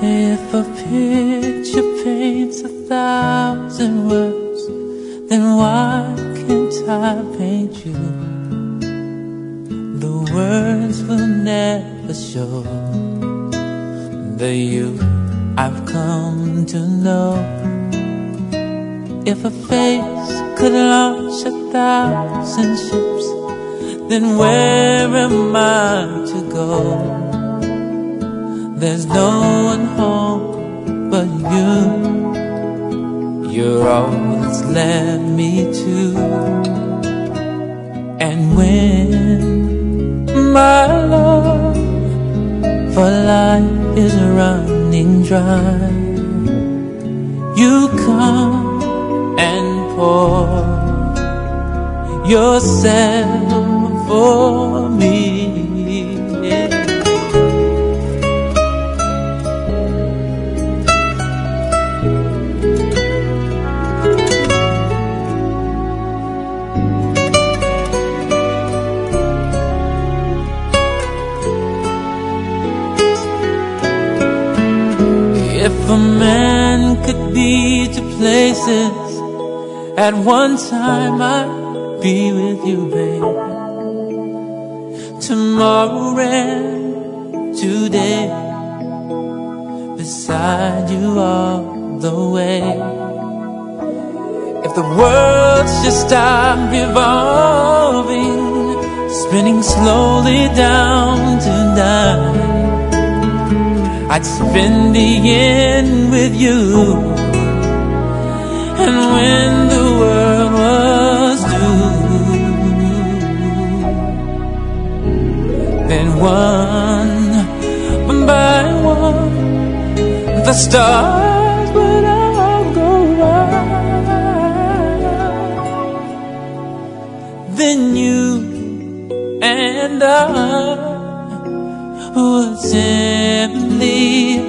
If a picture paints a thousand words, then why can't I paint you? Words will never show the you I've come to know. If a face could launch a thousand ships, then where am I to go? There's no one home but you. You're all that's led me to. And when is running dry, you come and pour yourself for me. If a man could be two places at one time, I'd be with you, babe. Tomorrow and today, beside you all the way. If the world just stopped revolving, spinning slowly down I'd spend the end with you. And when the world was due, then one by one, the stars would all go out. Then you and I simply